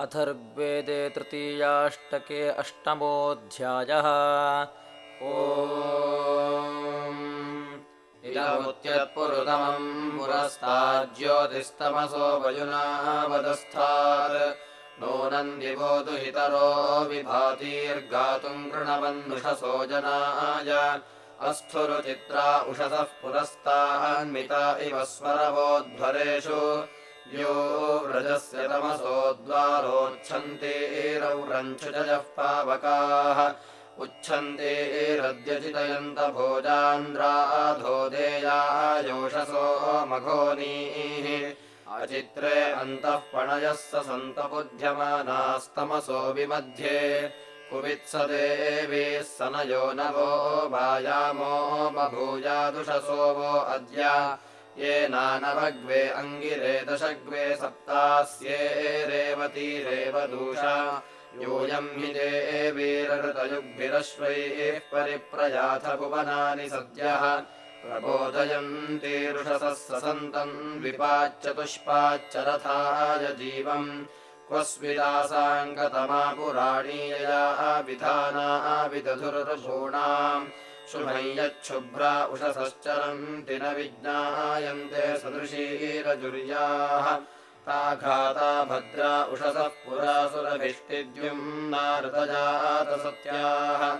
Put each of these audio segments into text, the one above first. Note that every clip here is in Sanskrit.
अथर्वेदे तृतीयाष्टके अष्टमोऽध्यायः। इदमुत्यत्पुरुतमम् पुरस्ताज्योतिस्तमसो वयुनावदस्थात्। नूनन्दिवो दुहितरो विभातीर्गातुम् कृणवन्नुषसो जनाय। अस्थुरुचित्रा उषसः पुरस्तान्मिता इव स्वरवोध्वरेषु यो व्रजस्य तमसोद्वारोच्छन्तेरौरञ्छुजः पावकाः। उच्छन्तेरद्यचितयन्त भोजान्द्राधोदेयायोषसो मघोनीः। अचित्रे अन्तः पणयः स सन्तबुध्यमानास्तमसो विमध्ये। कुवित्स देवीः स नयो नवो वायामो बभूयादुषसो वो अद्य ये नानवग्वे अङ्गिरे दशग्वे सप्तास्ये रेवतीरेव दूषा यूयम् हि देवीरऋतयुग्भिरश्वैः परिप्रयाथ भुवनानि सद्यः। प्रबोधयन्तीरुषसः ससन्तम् द्विपाच्चतुष्पाच्च रथाय जीवम्। क्व स्विदासाङ्गतमा पुराणीयया विधाना विदधुरभूणाम् शुभम् यच्छुभ्रा उषसश्चरन्ति न विज्ञायन्ते सदृशीरजुर्याः। ता घाता भद्रा उषसः पुरासुरभिष्टिद्युम्नारतजातसत्याः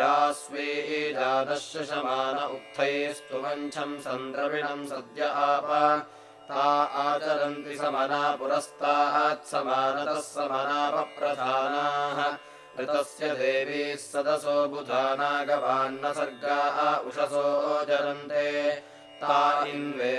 यास्वीजातशमान उक्थैस्तुवञ्छम् सन्द्रविणम् सद्य आप। ता आचरन्ति समना पुरस्तात्समानतः समनापप्रधानाः ऋतस्य देवीः सदसो बुधानागवान्न सर्गाः उषसो जरन्ते ता इन्वे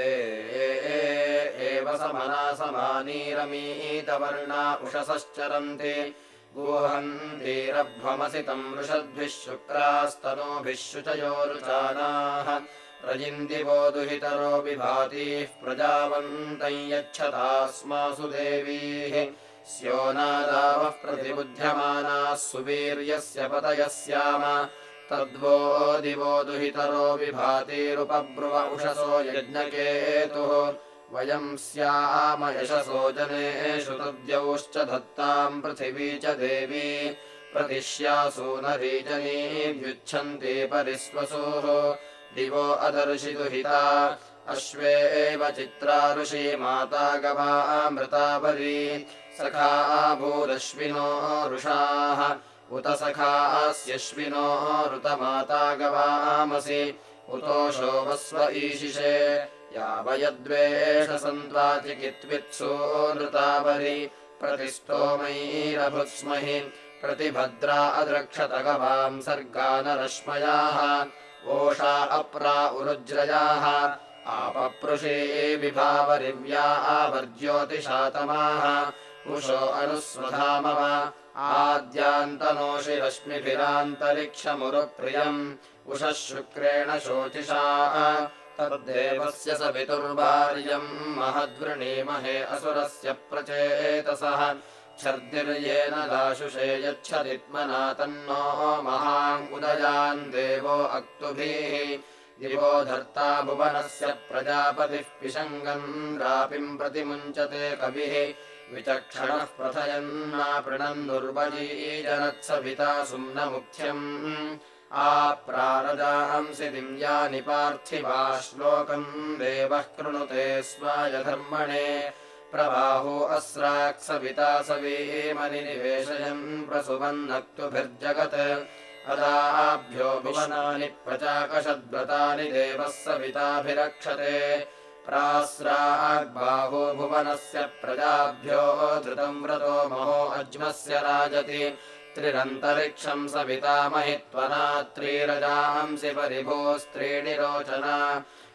एव समना समानीरमीतवर्णा उषसश्चरन्ति। गुहन्तीरभ्वमसितम् वृषद्भिः शुक्रास्तनोभिः शुचयोरुचानाः। रजिन्दिवो दुहितरो विभातीः प्रजावन्तम् यच्छतास्मासु देवीः स्योनादावः प्रतिबुध्यमानाः सुवीर्यस्य पतयः स्याम तद्वो दिवो दुहितरो विभातीरुपब्रुव उषसो यज्ञकेतुः। वयम् स्याम यशसो जनेषु तद्यौश्च धत्ताम् पृथिवी च देवी। प्रतिश्यासूनरीजनीव्युच्छन्ति परिस्वसोः। दिवो अदर्शि दुहिता अश्वे एव चित्रा ऋषि माता गवामृतापरी सखा भूरश्विनो रुषाः। उत सखास्यश्विनो ऋतमाता गवामसि उतोषो वस्व ईशिषे। यावयद्वेषसन्त्वाचिकित्वित्सो नृतावरि। प्रतिस्तोमैरभुत्स्महि प्रतिभद्रा अद्रक्षत गवाम् सर्गानरश्मयाः। ओषा अप्रा उरुज्रयाः आपपृषे विभावरिव्या आवर्ज्योतिषातमाः। उषो अनुस्वधामव आद्यान्तनोषि रश्मिभिरान्तरिक्षमुरुप्रियम् उषः शुक्रेण शोचिषा। तद्देवस्य स पितुर्वार्यम् महद्वृणीमहे असुरस्य प्रचेतसः। छर्दिर्येन दाशुषे यच्छदित्मना तन्नो महाङ्गुदयान् देवो अक्तुभिः दिवो धर्ता भुवनस्य प्रजापतिः पिशङ्गम् रापिम् प्रतिमुञ्चते कविः। विचक्षणः प्रथयन्नापृणम् दुर्वजीजनत्सविता सुम्नमुख्यम्। आप्रारजांसि दिव्यानि पार्थिवा श्लोकम् देवः कृणुते स्वायधर्मणे। प्रबाहो अस्राक्सविता सवीमनिवेशयन् प्रसुवन्नक्तुभिर्जगत् अदाभ्यो भुवनानि प्रचाकषद्व्रतानि देवः सविताभिरक्षते। प्रास्राग्बाहो भुवनस्य प्रजाभ्यो धृतम् व्रतो महो अज्मस्य राजति। त्रिरन्तरिक्षम् सवितामहि त्वना त्रीरजांसि परिभोस्त्रीणि रोचना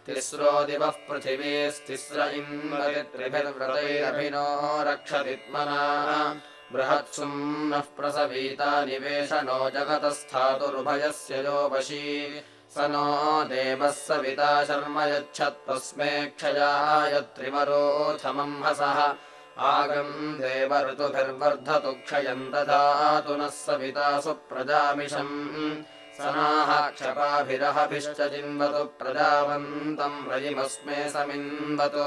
तिस्रो दिवः पृथिवीस्तिस्र इन्वति त्रिभिर्व्रतैरभिनो रक्षतित्मना बृहत्सुम् नः प्रसवीता निवेशनो जगतस्थातुरुभयस्य यो वशी स नो देवः सविता शर्म यच्छत्तस्मे क्षयाय त्रिवरोऽथमम् हसः। आगम् देव ऋतुभिर्वर्धतु क्षयम् दधातु नः सविता सुप्रजामिषम्। सनाः क्षपाभिरहभिश्च जिन्वतु प्रजावन्तम् रजिमस्मे समिन्वतु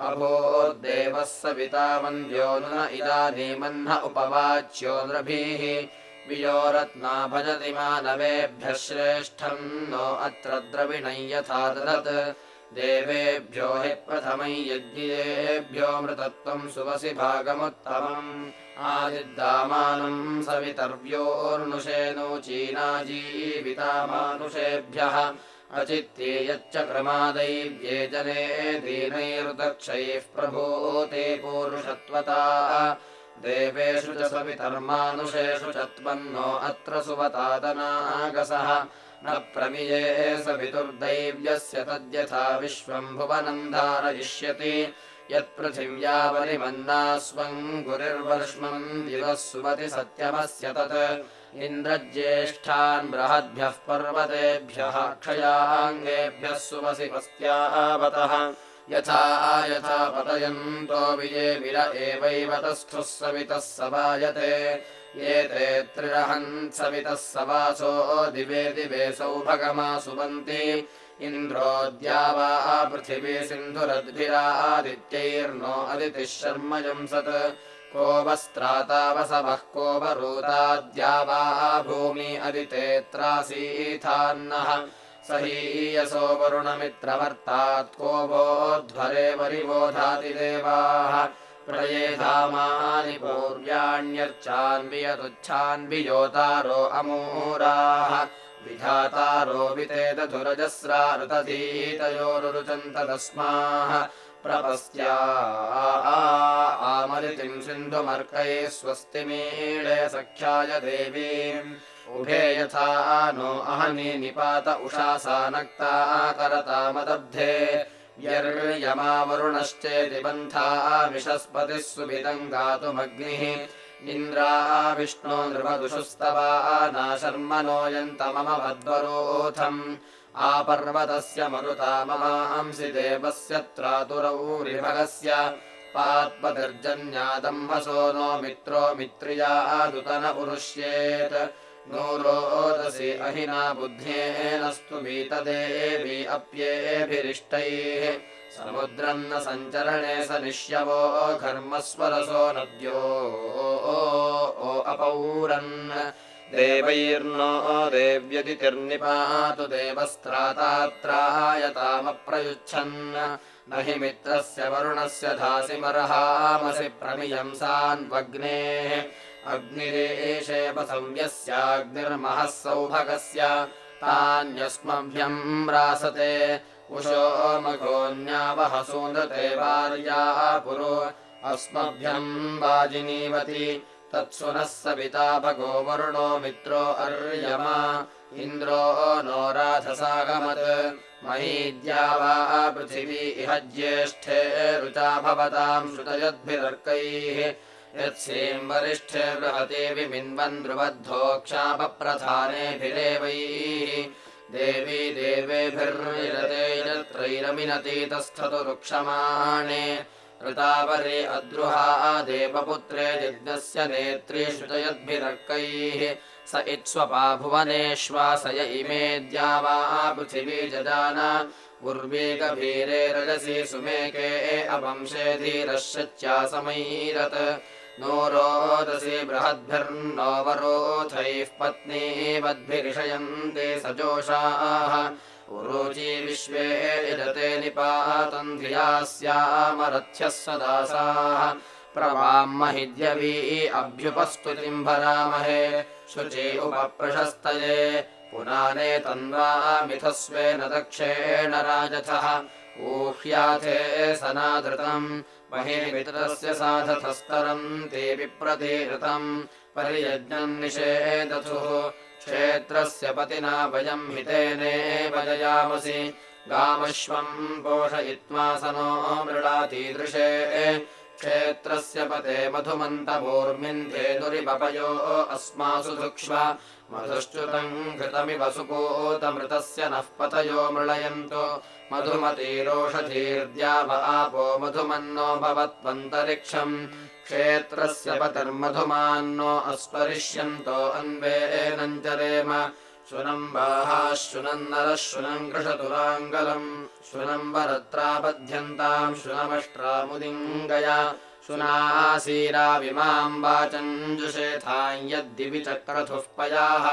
अभोद्देवः सविता वन्द्यो न इदानीमह्न उपवाच्यो नृभिः। वियोरत्ना भजति मानवेभ्यः श्रेष्ठम् नो अत्र द्रविणै यथा ददत्। देवेभ्यो हि प्रथमै यज्ञेभ्यो मृतत्वम् सुवसि भागमुत्तमम्। आदिद्दामानम् सवितर्व्योर्नुषेणोचीनाजीवितामानुषेभ्यः अचित्ये यच्च क्रमादैव्ये जने दीनैरुदक्षैः प्रभूते पूरुषत्वता। देवेषु च सवितर्मानुषेषु च त्वन्नो अत्र सुवतादनागसः। न प्रमिये सवितुर्दैव्यस्य तद्यथा विश्वम् भुवनम् धारयिष्यति यत्पृथिव्यावरिमन्ना स्वम् गुरिर्वर्ष्मम् दिवः सुमति सत्यमस्य तत् इन्द्रज्येष्ठान् बृहद्भ्यः पर्वतेभ्यः क्षयाङ्गेभ्यः सुमसि पस्त्यावतः यथा यथा पतयन्तो विये विर एवैव तस्थुः सवितः सवायते एते त्रिरहन् सवितः सवासो दिवे दिवे सौभगमा सुवन्ति इन्द्रोऽद्या वा पृथिवी सिन्धुरद्भिरादित्यैर्नो अदितिः शर्मयंसत् को वस्त्रातावसवः को वरूताद्या वा भूमि अदितेऽत्रासीथान्नः स हीयसो वरुणमित्रवर्तात् को वोध्वरे वरिबोधाति देवाः प्रयेधामानि पूर्व्याण्यर्चान्वियतुच्छान्वियोतारो अमूराः। विधातारो वितेदधुरजस्रा ऋतधीतयोरुरुचन्त तस्माः प्रपस्त्या आमरितिम् सिन्धुमर्कैः स्वस्तिमीळे सख्याय देवीम्। उभे यथा नो अहनि निपात उषासा नक्ता करतामदब्धे व्यर्यमावरुणश्चेति पन्था विशस्पतिः सुभिदम् गातुमग्निः। इन्द्रा विष्णो नृपदुषुस्तवा नाशर्मनोऽयन्तमम वद्वरोथम् आपर्वतस्य मरुता ममांसि देवस्य त्रातुरौरिभगस्य पात्पतिर्जन्यादम्भसो नो मित्रो मित्रियादुतन उरुष्येत्। नो रोदसि अहिना बुद्ध्येनस्तु वीतदेवी अप्येभिरिष्टैः। समुद्रम् न सञ्चरणे स निश्यवो घर्मस्वरसो नद्यो। अपौरन् देवैर्नो देव्यदितिर्निपातु देवस्त्रातात्रायतामप्रयुच्छन् न हि मित्रस्य वरुणस्य धासिमर्हामसि प्रमियंसान्वग्नेः अग्निरेशेपसंयस्याग्निर्महः सौभगस्य तान्यस्मभ्यम् रासते। उशो मघोन्यावह सूनृते वार्याः पुरो अस्मभ्यम् वाजिनीवति तत्सु नः सविता भगो वरुणो मित्रो अर्यमा। इन्द्रो नो राधसागमत् महीद्या वा पृथिवी इह ज्येष्ठे रुचा भवताम् श्रुतयद्भिरर्कैः। यत्सीम् वरिष्ठे बृहते विमिन्वन् ध्रुवद्धोक्षापप्रधानेभिरेवैः देवी देवेभिर्विरते यत्रैरमिनति तस्थतु रुक्षमाणे ऋतावरे अद्रुहा देवपुत्रे यज्ञस्य नेत्री श्रुतयद्भिरर्कैः स इत्स्वपा भुवनेष्वासय इमे द्यावा पृथिवी जजान। उर्वी गभीरे रजसि सुमेके अवंशे धीरः शच्यासमैरत् नो रोदसि बृहद्भिर्नो वरोथैः पत्नीवद्भिरिषयन्ते सजोषाः उरोची विश्वे इदते निपातम् धिया स्यामरथ्यः सदासाः। प्रवाम् महिद्यवी अभ्युपस्तुतिम् भरामहे। शुचि उपप्रशस्तये। पुनाने तन्वा मिथस्वेन दक्षेण राजथः। ऊह्याथे सनादृतम्। महिमित्रस्य साधथस्तरम् ते विप्रतीऋतम् परियज्ञम् निषेदथुः क्षेत्रस्य पतिना वयम् हितेनेव जयामसि। गामश्वम् पोषयित्वा स नो मृडातीदृशे क्षेत्रस्य पते मधुमन्तपूर्मिन्धेनुरिपयो अस्मासु धुक्ष्व मधुश्च्युतम् घृतमिव सुपूतमृतस्य नः पतयो मृळयन्तु। मधुमतीरोषधीर्द्या व आपो मधुमन्नो भवत्वन्तरिक्षम् क्षेत्रस्य पतिर्मधुमान्नो अस्परिष्यन्तो अन्वेनम् चरेम शुनम् बाहाः शुनन्नरः शुनम् कृषतुराङ्गलम्। शुनम् वरत्रापद्यन्ताम् शुनमष्ट्रामुदिङ्गया शुनासीराविमाम् वाचञ्जुषेथाम् यद्दिवि चक्रथुः पयाः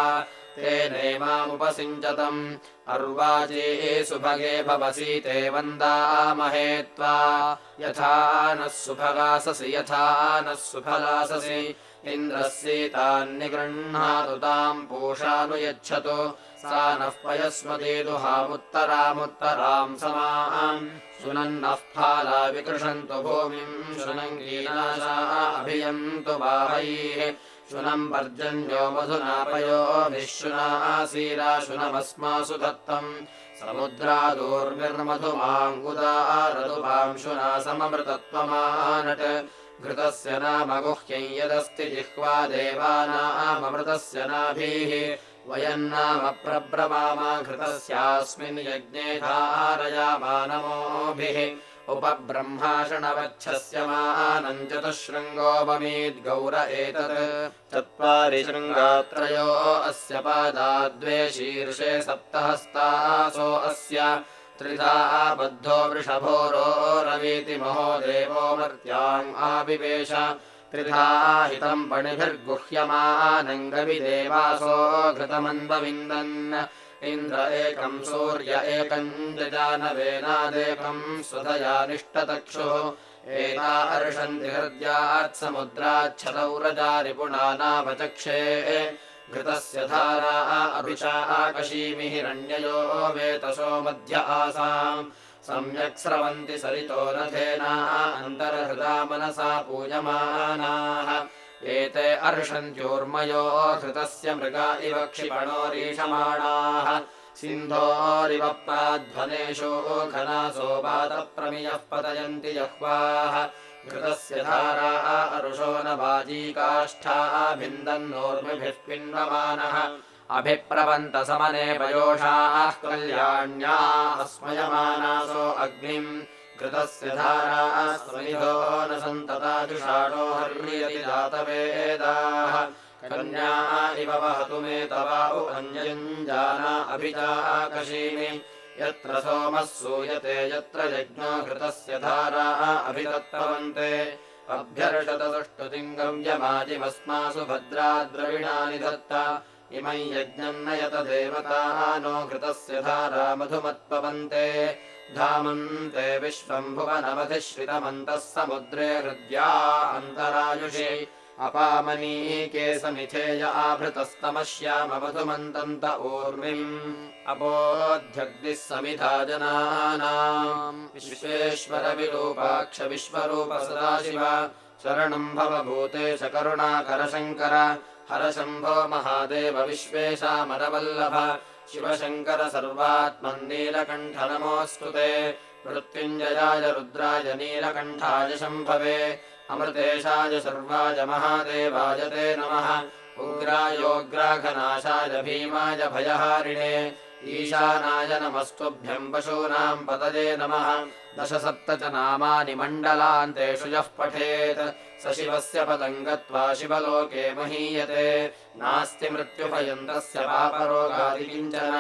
तेनैमामुपसिञ्चतम् अर्वाचे सुभगे भवसि ते वन्दामहे त्वा। यथा नः सुभगाससि यथा नः सुफलाससि इन्द्रः सीतान्निगृह्णातु ताम् पूषानुयच्छतु। सा नः पयस्मती दुहामुत्तरामुत्तराम् समाम्। सुनन्नः फाला विकृषन्तु भूमिम् शुनङ्गीनाशा अभियन्तु बाहैः शुनम् पर्जन्यो मधुनापयोभिः शुनासीराशुनमस्मासु दत्तम्। समुद्रादूर्निर्मधुमाङ्गुदारदुपाम् शुना सममृतत्वमानट्। घृतस्य नाम गुह्यम् यदस्ति जिह्वा देवानाममृतस्य नाभिः। वयम् नाम घृतस्यास्मिन् यज्ञे धारयामानमोभिः उपब्रह्माषणवच्छस्य मानम् चतुशृङ्गोपमीद्गौर एतत्। चत्वारि शृङ्गात्रयो अस्य पादा द्वे शीर्षे सप्तहस्तासो अस्य। त्रिधा बद्धो वृषभोरो रवीति महो देवो मर्त्याम् आविवेश। त्रिधा हितम् पणिभिर्गुह्यमानङ्गविदेवासो घृतमन्वविन्दन् इन्द्र एकम् सूर्य एकम् जजानवेनादेकम् स्वधया निष्टतक्षुः एता अर्षन्ति हृद्यात् समुद्राच्छतौरजा रिपुणानावचक्षे घृतस्य धारा अभिचाकशीमि हिरण्ययो वेतसो मध्य आसाम्। सम्यक् स्रवन्ति सरितो रथेना अन्तर्हृदा मनसा पूयमानाः एते अर्षन्त्योर्मयो घृतस्य मृगा इव क्षिपणोरीषमाणाः सिन्धोरिव प्राध्वनेषु घनासो वातप्रमियः पतयन्ति जह्वाः। घृतस्य धारा अरुषो न वाजीकाष्ठाः भिन्दन्नोर्मिभिः पिन्वमानः अभिप्रवन्तसमने पयोषाः कल्याण्या स्मयमानासो अग्निम् कृतस्य धारा स्मयितो न हर्यति जातवेदाः कन्या इव वहतु मे तवा अन्यञ्जाना अभिजाकशीमि यत्र सोमः सूयते यत्र यज्ञो घृतस्य धारा अभिदत्तवन्ते अभ्यर्षतसुष्टुतिम् गव्यमाजिमस्मासु भद्रा द्रविणानि दत्ता इमम् यज्ञम् नयत देवताः नो घृतस्य धारा मधुमत्पवन्ते धामन्ते विश्वम् भुवनमधिश्रितमन्तः समुद्रे हृद्या अन्तरायुषि अपामनीके समिथेय आभृतस्तमश्यामवधुमन्तन्त ऊर्मिम् अपोध्यग्निः समिधा जनानाम् विश्वेश्वर सदाशिव शरणम् भवभूतेश करुणाकरशङ्कर हरशम्भो महादेव विश्वेशामरवल्लभ शिवशङ्कर सर्वात्मन्नीलकण्ठ नमोऽस्तु ते। मृत्युञ्जयाय रुद्राय नीलकण्ठाय शम्भवे। अमृतेशाय सर्वाय महादेवाय ते नमः। उग्रायोग्राघनाशाय भीमाय भयहारिणे। ईशानाय नमस्तुभ्यम् पशूनाम् पतये नमः दशसप्त च नामानि मण्डलान्तेषु यः पठेत् स शिवस्य पदम् गत्वा शिवलोके महीयते। नास्ति मृत्युभयन्तस्य पापरोगादि किञ्चन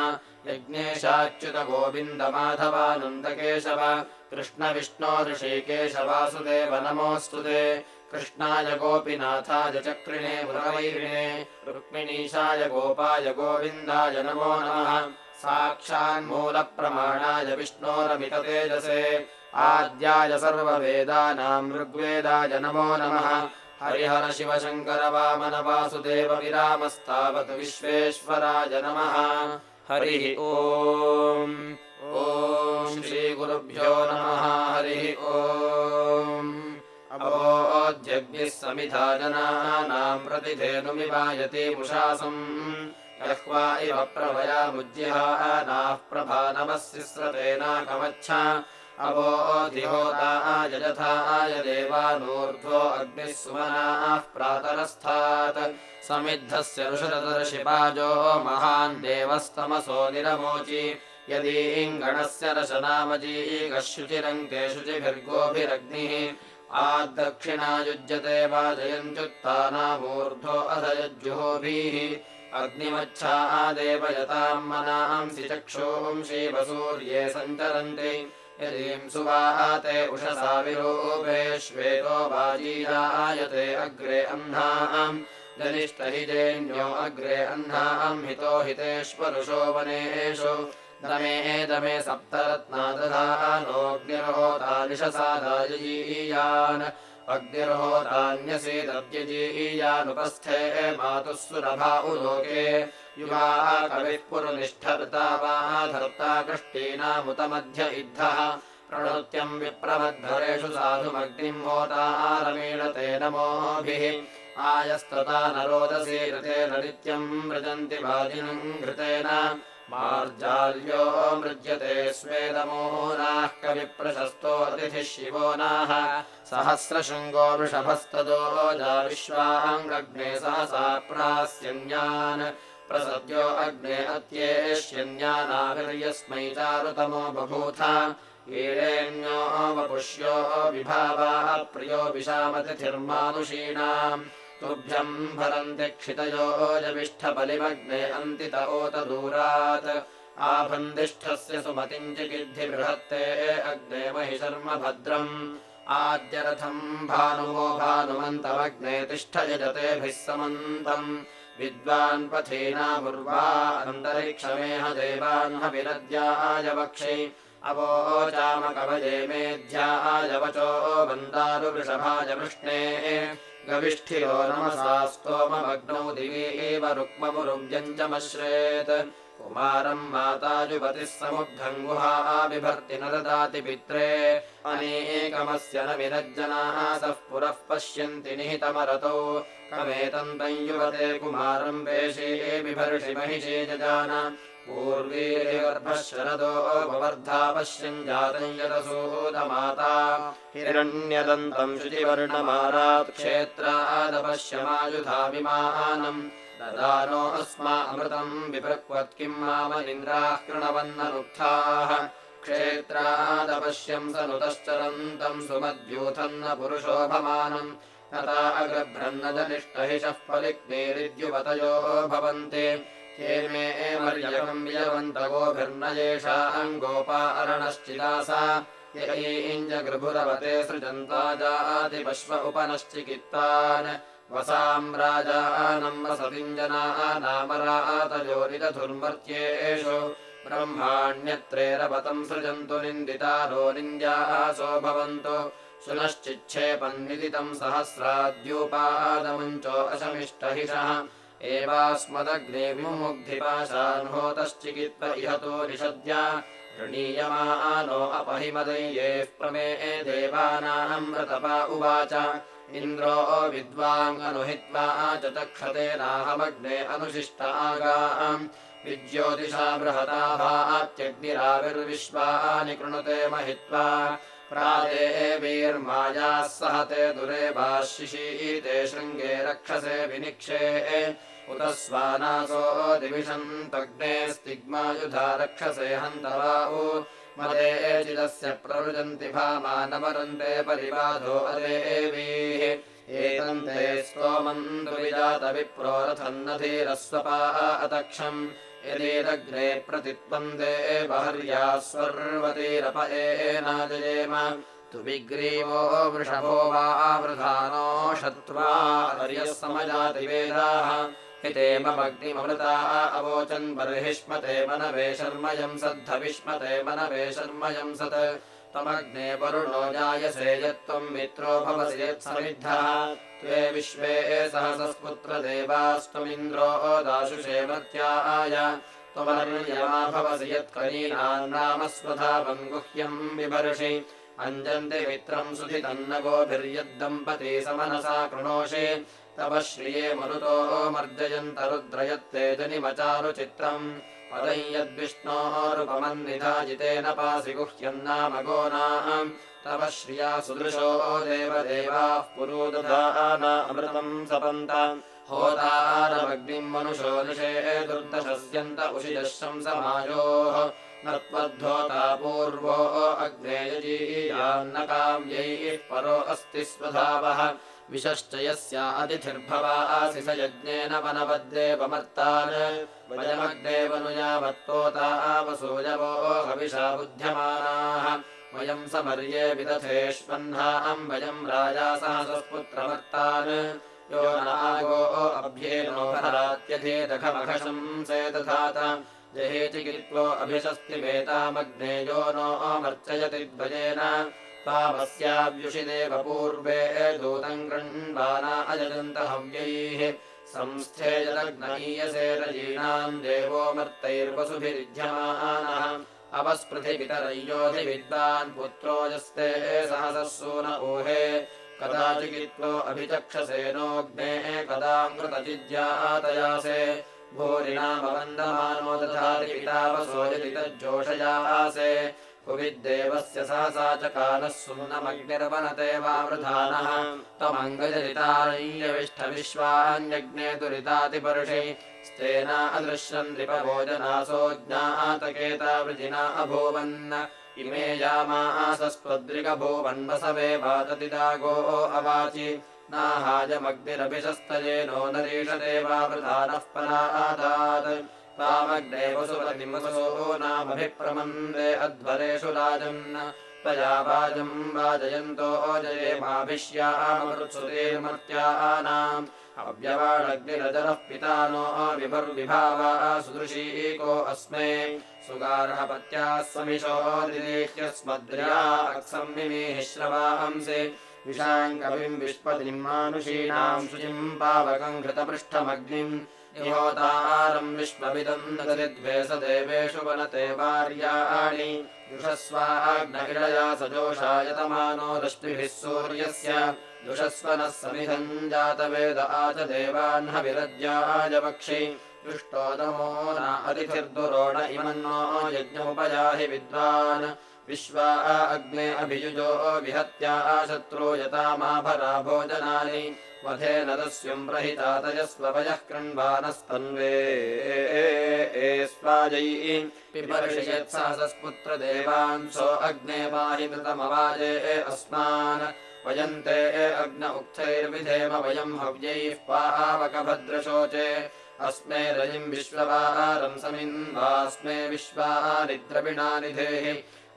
यज्ञेशाच्युत गोविन्द माधवानन्दकेशव कृष्ण विष्णो ऋषिकेश वासुदेव नमोऽस्तु ते। कृष्णाय गोपीनाथाय चक्रिणे मुरवैरिणे रुक्मिणीशाय गोपाय गोविन्दाय नमो नमः साक्षान्मूलप्रमाणाय विष्णोरमिततेजसे आद्याय सर्ववेदानाम् ऋग्वेदाय नमो नमः। हरिहर शिवशङ्कर वामन वासुदेव विरामस्तावत् विश्वेश्वराय नमः। हरिः ॐ श्रीगुरुभ्यो नमः। हरिः अवोऽध्यग्निः समिधा जनानाम् प्रतिधेनुमिवायते मुषासम् यह्वा इव स्रतेनाकमच्छ अवोऽधिहोताय यथाय देवानूर्ध्वो अग्निः सुमनाः प्रातरस्थात्। समिद्धस्य ऋषरदर्शिपाजो महान् देवस्तमसो निरमोचि। यदीङ्गणस्य रशनामजीगः शुचिरङ्के शुचिभिर्गोभिरग्निः आद्दक्षिणायुज्यते वाजयन्त्युत्थानामूर्ध्वो अधयज्जुहोभिः अग्निमच्छादेवयताम् मनांसि चक्षूंषि वसूर्ये सञ्चरन्ति। यदीं सुवाते उषसा विरूपे श्वेतो वाजीयायते अग्रे अह्नाम् हि जेन्यो अग्रे अह्नाम् हितो हितेष्वरुषो वनेषु। दमे दमे सप्तरत्ना दधानोऽग्निर्होतानिशसादायीयान् अग्निर्होतान्यसीदव्यजीयानुपस्थे मातुः सुरभा उलोके। युवाः कविः पुरुनिष्ठर्ता वा धर्ता कृष्टीनामुतमध्य इद्धः। प्रणृत्यम् विप्रमद्धरेषु साधुमग्निम् होतारमीळते नमोभिः आयस्तता नरोदसी ऋतेन नित्यम् मृजन्ति वाजिनम् घृतेन मार्जाल्यो मृज्यते स्वेदमोनाः कविप्रशस्तो अतिथिः शिवो नाः सहस्रशृङ्गो वृषभस्तदो जा विश्वाङ्गग्ने सहसा प्रास्यन्यान् प्रसद्यो अग्ने अत्येष्यन्यानाविर्यस्मै चारुतमो बभूथ ईडेन्यो वपुष्यो विभावाः प्रियो विशामतिथिर्मानुषीणाम् तुभ्यम् भरन्ति क्षितयो जविष्ठबलिमग्ने अन्तित ओत दूरात्। आभन्दिष्ठस्य सुमतिम् चिकिद्धि बृहत्ते अग्ने महि शर्म भद्रम्। आद्यरथम् भानुवो भानुमन्तमग्ने तिष्ठ यजतेभिः समन्तम्। विद्वान् पथीनामुर्वा अन्तरिक्षमेह देवान्ह विनद्याय वक्षे अवोचामकवये मेध्याय वचो बन्दारुवृषभाय वृष्णे गविष्ठिरो नमसा स्तोममग्नौ दिवि एव रुक्ममुरुव्यञ्जमश्रेत् कुमारम् मातायुपतिः समुग्धम् गुहा बिभर्ति न ददाति पित्रे। अनेकमस्य न विनज्जनाः सः पुरः पश्यन्ति निहितमरतौ। कमेतन्तम् युवते कुमारम् वेशे महिषे जजान पूर्वे गर्भः शरदो ववर्धा पश्यन् जातम् यदसूदमाता हिरण्यदन्तम् शुचिवर्णमारात् क्षेत्रादपश्यमायुधाभिमानम्। ददानो अस्मा अमृतम् विप्रक्वत् किम् मामनिन्द्राः कृणवन्ननुक्थाः क्षेत्रादपश्यम् स नुतश्चरन्तम् सुमद्यूथन्न पुरुषोभमानम् तथा अग्रभ्रन्न जनिष्ठहिषः फलिग्नेरिद्युवतयो भवन्ति हे मे मर्यकम् विजवन्त गोभिर्न येषाम् गोपा अरणश्चिदासा। ययीञ्जगृभुरवते सृजन्ता जातिपश्व उपनश्चिकित्तान्। वसाम् राजानम् वसतिञ्जनानामरातजोरितधुर्मर्त्येषु ब्रह्माण्यत्रेरपतम् सृजन्तु निन्दितारो निन्द्यासो भवन्तु। सुनश्चिच्छेपन्निदितम् सहस्राद्यूपादमुञ्चो अशमिष्टहिषः एवास्मदग्ने निषद्य। ऋणीयमानो अपहिमदय्येः प्रमे देवानाम् व्रतपा उवाच। इन्द्रो विद्वाङ्गनुहित्वा च चक्षते नाहमग्ने अनुशिष्ट आगाम् विज्योतिषा बृहताभात्यग्निराविर्विश्वानि कृणुते महित्वा। प्रादेवीर्मायाः सहते दुरेवाशिषीते शृङ्गे रक्षसे विनिक्षे उत स्वानासो दिविषन्तग्ने स्तिग्मायुधा रक्षसे हन्तवाहु मदे चिदस्य प्रवृजन्ति भामानमरन्ते परिबाधो अदेवीः। एतन्ते स्तोमम् दुविजातविप्रोरथन्नधीरस्वपा अतक्षम्। यदीदग्ने प्रतित्वन्दे बहर्या स्वर्वतीरप एनाजयेम तु विग्रीवो वृषभो वा वृधानो शत्वा हर्यः समजातिवेदाः हितेमग्निममृता अवोचन् बर्हिष्मते मनवे शर्मयम् सद्धविष्मते मनवे शर्मयम् सत्। त्वमग्ने वरुणो जायसे यत्त्वम् मित्रो भवसि यत्समिद्धः त्वे विश्वे सहसस्पुत्रदेवास्त्वमिन्द्रो दाशुषे मर्त्याय। त्वमर्यमा भवसि यत्कनीनान्नामस्वधावम् गुह्यम् बिभर्षि अञ्जन्ति मित्रम् सुधितन्न गोभिर्यद्दम्पती समनसा कृणोषि तव श्रिये मरुतो मर्जयन्तरुद्रयत्ते जनिमचारुचित्रम् पदम् यद्विष्णोरुपमन्निधाजितेन पासि गुह्यन्नाम गोनाम् तव श्रिया सुदृशो देवदेवाः पुरोदधान अमृतम् सपन्त। होतारमग्निम् मनुषो निषे दुर्दशस्यन्त उषिजः शंसमायोः न त्वद्धोता पूर्वो अग्नेयजीयान्न काम्यैः परो अस्ति स्वधावः विशश्च स यज्ञेन वनवद्देवमर्तान्। वयमग्नेवनुयावत्तोतावसूयवो हविषा बुध्यमानाः वयम् समर्ये विदथेष्वह्नाम् वयम् राजा सहसपुत्रमर्तान् यो नागो अभ्येनोभरात्यधेदघमघशंसे दधात जहेति कित्वो अभिषस्तिमेतामग्ने यो नो अमर्चयति द्वयेन तामस्याव्युषिदेव पूर्वे दूतम् गृह्णाना अजन्त हव्यैः संस्थेयलग्नहीयसे रजीणाम् देवो मर्तैर्वसुभिरुध्यमानः अपस्पृथिपितरय्योऽधिविद्वान् पुत्रो यस्ते सून ऊहे। कदाचित्त्वो अभिचक्षसेनोऽग्नेः कदामृतजिज्ञातयासे भूरिणामवन्दमानो दधाति पितावसो यदि तज्जोषयासे कुविद्देवस्य सहसा च कालः सुम्नमग्निर्वनते वावृधानः। त्वमङ्गजरितारय्यविष्ठविश्वान्यग्ने दुरितातिपर्षि। स्तेना अदृश्यम् नृपभोजनासो ज्ञातकेतावृजिना अभूवन् इमे यामासस्त्वद्रिगभूवन्वसवे वाततिदागो अवाचि। नाहायमग्निरभिशस्तयेनो नरीषते वावृधानः परादात् तामग्ने वसुपतिमसो नामभिप्रमन्दे अध्वरेषु राजन् त्वया वाजम् वाजयन्तो जये माभिष्यामृत्सुतेर्मर्त्यानाम् अव्यवाडग्निरजरः पिता नो विभर्विभावा सुदृशीको अस्मे सुगार्हपत्याः समिशो दिदेह्यस्मद्र्या अक्संमिमेः श्रवांसि विशाम् कविम् विष्पतिम् मानुषीणाम् शुचिम् पावकम् घृतपृष्ठमग्निम् योतारम् विश्वविदम् स देवेषु वनते वार्याणि। दुषस्वाग्नहिळया सजोषायतमानो रश्मिभिः सूर्यस्य। दुषस्वनः समिधम् जातवेद आच देवाह्नविरज्याय पक्षि दृष्टोदमो न अतिथिर्दुरोण इमन्नो यज्ञमुपयाहि विद्वान्। विश्वा अग्ने अभियुजो विहत्या शत्रो यतामाभरा भोजनानि वधेन दस्युम् प्रहितातयस्वभयः कृण्वानस्तन्वे। पिपर्षयत्साहसस्पुत्रदेवान् सो अग्ने वाहि मृतमवाजे अस्मान्। वयन्ते अग्न उक्थैर्विधेम वयम् हव्यैः पावकभद्रशोचे अस्मे रजिम् विश्ववारम् समिन्वास्मे विश्वारिद्रविणानिधेः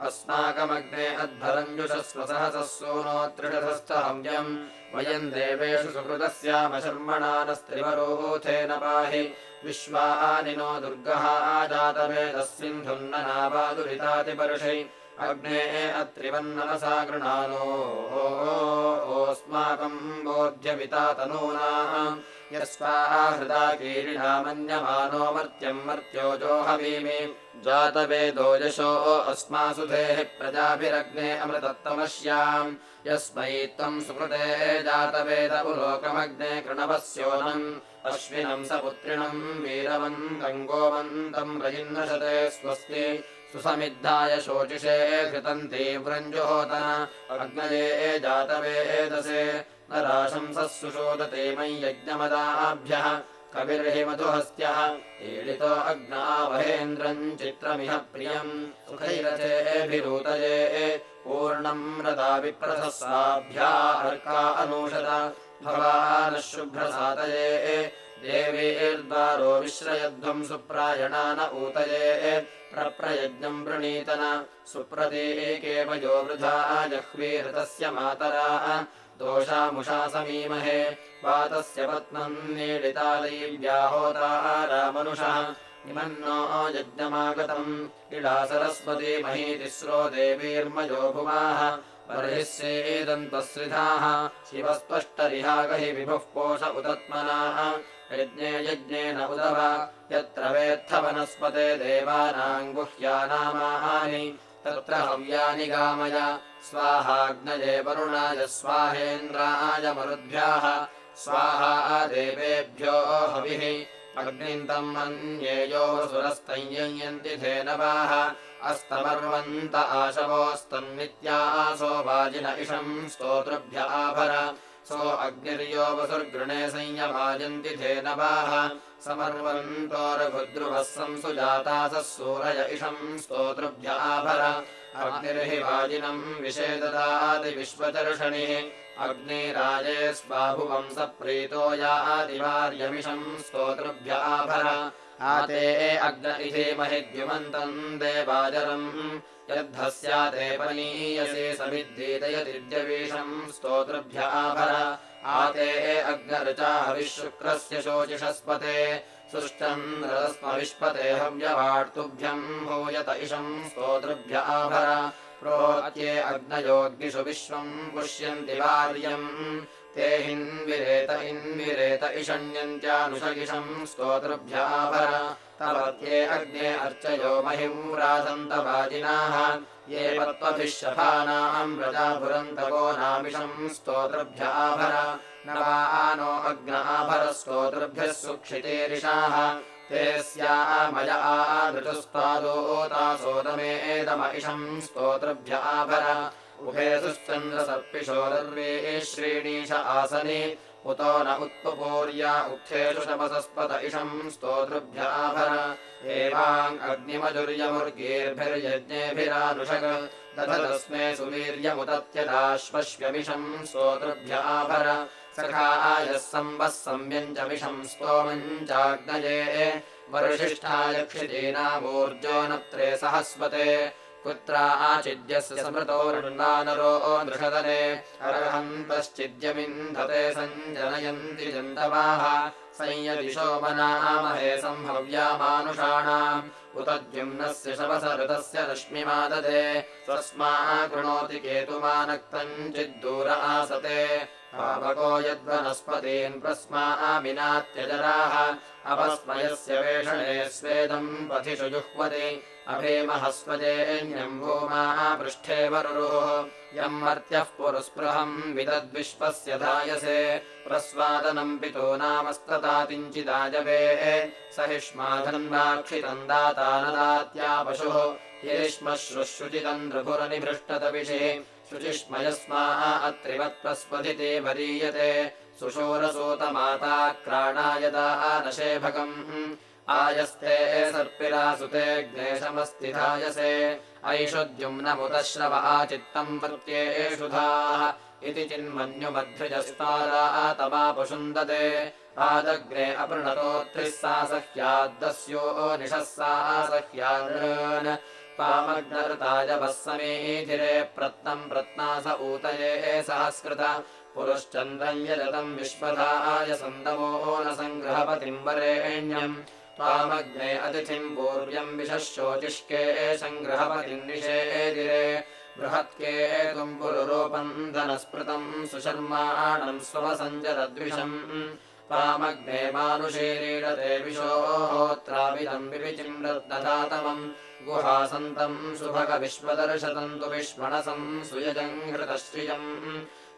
अस्माकमग्ने अध्वरञ्जुषस्व सहसः सूनोत्रिषधस्थहव्यम् वयम् देवेषु सुकृतस्याम शर्मणानस्त्रिवरोथेन पाहि विश्वानिनो दुर्गः आजातवेदस्मिन्धुन्ननावादुरितातिपर्षै अग्ने अत्रिवन्नमसा गृणानो ओस्माकम् बोध्यपिता तनूना यस्वाहृदा कीरिणा मन्यमानो मर्त्यम् मर्त्योजो हवीमि जातवेदो यशो अस्मासुधेः प्रजाभिरग्ने अमृतत्तमस्याम् यस्मै त्वम् सुकृते जातवेद उलोकमग्ने कृणवस्योनम्। अश्विनम् सपुत्रिणम् वीरवन् गङ्गोवन्तम् रजिन्नशते स्वस्ति। सुसमिद्धाय शोचिषे घृतम् तीव्रञ्जुहोतन अग्नये जातवेदसे न राशंसः सुशोदते मयि यज्ञमदाभ्यः। कविर्हि मधुहस्त्यः ईडितो अग्नावहेन्द्रम् चित्रमिह प्रियम्। सुखैरथेऽभिरूतये पूर्णम् रदा विप्रसस्साभ्या अर्का अनूषत भवानः शुभ्रसातये देवीर्द्वारो विश्रयध्वम् सुप्रायणा न ऊतये। प्रप्रयज्ञम् वृणीतन। सुप्रतीकेव यो वृथा जह्वीहृतस्य मातरा दोषामुषा समीमहे। वातस्य पत्नम् नीडितालैव्याहोतारामनुषः इमन्नो यज्ञमागतम्। इडा सरस्वती महीतिस्रो देवीर्मयो भुवाः बर्हिस्येदन्तश्रिधाः शिवस्पष्टरिहागहि विभुः पोष उदत्मनाः। यज्ञे यज्ञेन उदव। यत्र वेत्थ वनस्पते देवानाम् गुह्यानामानि तत्र हव्यानि गामय स्वाहाग्नये वरुणाय स्वाहेन्द्राय मरुद्भ्याः। स्वाहा देवेभ्यो हविः। अग्निन्तम् मन्येयो सुरस्तञ्यन्ति धेनवाः। अस्तमर्वन्त आशवोस्तन्नित्यासो वाजिन इषम् स्तोतृभ्य आभर सो अग्निर्यो वसुर्गृणे संयवाजन्ति धेनवाः समर्वन्तो रघुद्रुवः संसुजातासः सूरय इषम् स्तोतृभ्य आभर। अग्निर्हि वाजिनम् विषेददाति विश्वदर्शनिः अग्निराजे स्वाभुवं सप्रीतो यादिवार्यमिषम् स्तोतृभ्य आभर आते अग्न इधीमहि द्युमन्तम् देवाजरम् यद्धस्याते पनीयसे समिद्धीतयतिद्यवीषम् स्तोतृभ्य आभर। आते अग्नऋचा हविशुक्रस्य शोचिषस्पते। सुष्टन्द्रस्मविष्पते हव्यवार्तुभ्यम् भूयत इषम्। स्तोतृभ्य आभर। प्रोत्ये अग्नयोग्निषु विश्वम् पुष्यन्ति वार्यम् ते हिन्विरेत इन्विरेत इषण्यन्त्यानुषगिषम् स्तोतृभ्य आभर तवत्ये अग्ने अर्चयो महिम् राधन्तवाजिनाः ये प्रजापुरन्तको नामिषम् स्तोतृभ्य आभर न वा नो अग्न आभर स्तोतृभ्यः सुक्षितेरिषाः ते स्यामय आदृतुस्तादोतासोदमेदम इषम् स्तोतृभ्य आभर उभे सुश्चन्द्रसर्पिषोदर्वे श्रीणीश आसने। उतो न उत्पपूर्या उक्थेषु शमसस्पत इषम् स्तोतृभ्य आभर। एवाङ्ग्निमधुर्यमुर्गेर्भिर्यज्ञेभिरानुषक दधतस्मे सुवीर्यमुदत्यदाश्वश्वमिषम् स्तोतृभ्य आभर। सखा आयः सम्बः संव्यञ्जमिषम् स्तोमम् चाग्नये वरुषिष्ठायक्षितीनामूर्जो नत्रे सहस्वते कुत्रा आचिद्यस्य स्मृतो नरो नृषदने। अर्हन्तश्चिद्यमिन्धते सञ्जनयन्ति जन्तवाः। संयदिशो मनामहे सम्भव्यामानुषाणाम् उत द्युम्नस्य शवसऋतस्य रश्मिमाददे स्वस्मा कृणोति केतुमानक्तम् चिद्दूर आसते। पावको यद्वनस्पतीन् प्रस्मा आमिनात्यजराः अपस्मयस्य वेषणे स्वेदम् पथिषु जुह्वति अभेमहस्वजेन्यम् भूमा पृष्ठे वरुरुः यम् मर्त्यः पुरुस्पृहम् विदद्विश्वस्य धायसे प्रस्वादनम् पितो नामस्ततातिञ्चिदाजवे सहिष्माधन्वाक्षितम् दाता न दात्या पशुः येष्मश्रुश्रुचितम् नृपुरनिभृष्टतविषे शुचिष्मयस्मा अत्रिवत्प्रस्वधिते वरीयते सुशोरसूतमाता क्राणायदा नशेभकम् आयस्ते सर्पिरासुते ग्नेशमस्तिधायसे ऐषुद्युम्नमुदश्रव आचित्तम् प्रत्येषु धाः। इति चिन्मन्युमध्रिजस्तारा तमापुषुन्दते आदग्ने अपृणतोत्रिः सा सह्याद्दस्यो निशः सा सह्यान् पामग्नर्ताजवः समीधिरे प्रत्नम् प्रत्नास ऊतये सहस्कृत। पुरुश्चन्द्रम् यजतम् विश्वधाय सन्दमो न सङ्ग्रहपतिम् वरेण्यम् त्वामग्ने अतिथिम् पूर्व्यम् विशः शोचिष्के सङ्ग्रहपतिम् निषेदिरे बृहत्के त्वम् पुरुरूपम् धनस्पृतम् सुशर्माणम् स्वमसञ्जरद्विषम् त्वामग्ने मानुषीरीडते विशोहोत्राविदम् विविचिम्रद्दधातमम् गुहासन्तम् सुभगविश्वदर्शतम् तु विश्वणसम् सुयजम् घृतश्रियम्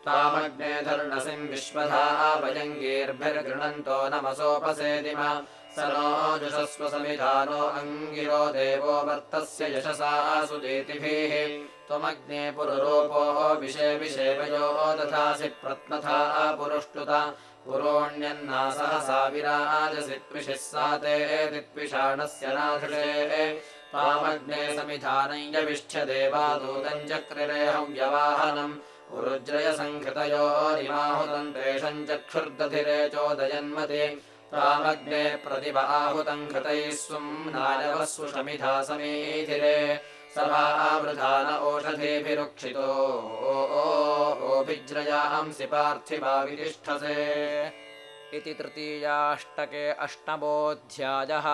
त्वामग्ने धर्णसिम् विश्वधा भयङ्गीर्भिर्गृणन्तो नमसोपसेदिम नो जुषस्व समिधानो अङ्गिरो देवो वर्तस्य यशसा सुदेतिभिः त्वमग्ने पुरुरूपो विषे विषेवयो दधासि प्रत्नथा पुरुष्टुत। पुरोण्यन्नासहसा विराजसि त्विषिः साते दित्विषाणस्य नाधृषे। त्वामग्ने समिधानम् यविष्ठ देवादूतम् चक्रिरे हव्यवाहनम् उरुज्रयसङ्कृतयोरिमाहुतम् तेषम् चक्षुर्दधिरे चोदयन्मति त्वामग्ने प्रतिभ आहुतम् कृतैः स्वम् नायवस्व शमिधा समीधिरे। सभावृधान ओषधीभिरुक्षितो ओभिज्रयांसि पार्थिवावितिष्ठसे इति तृतीयाष्टके अष्टमोऽध्यायः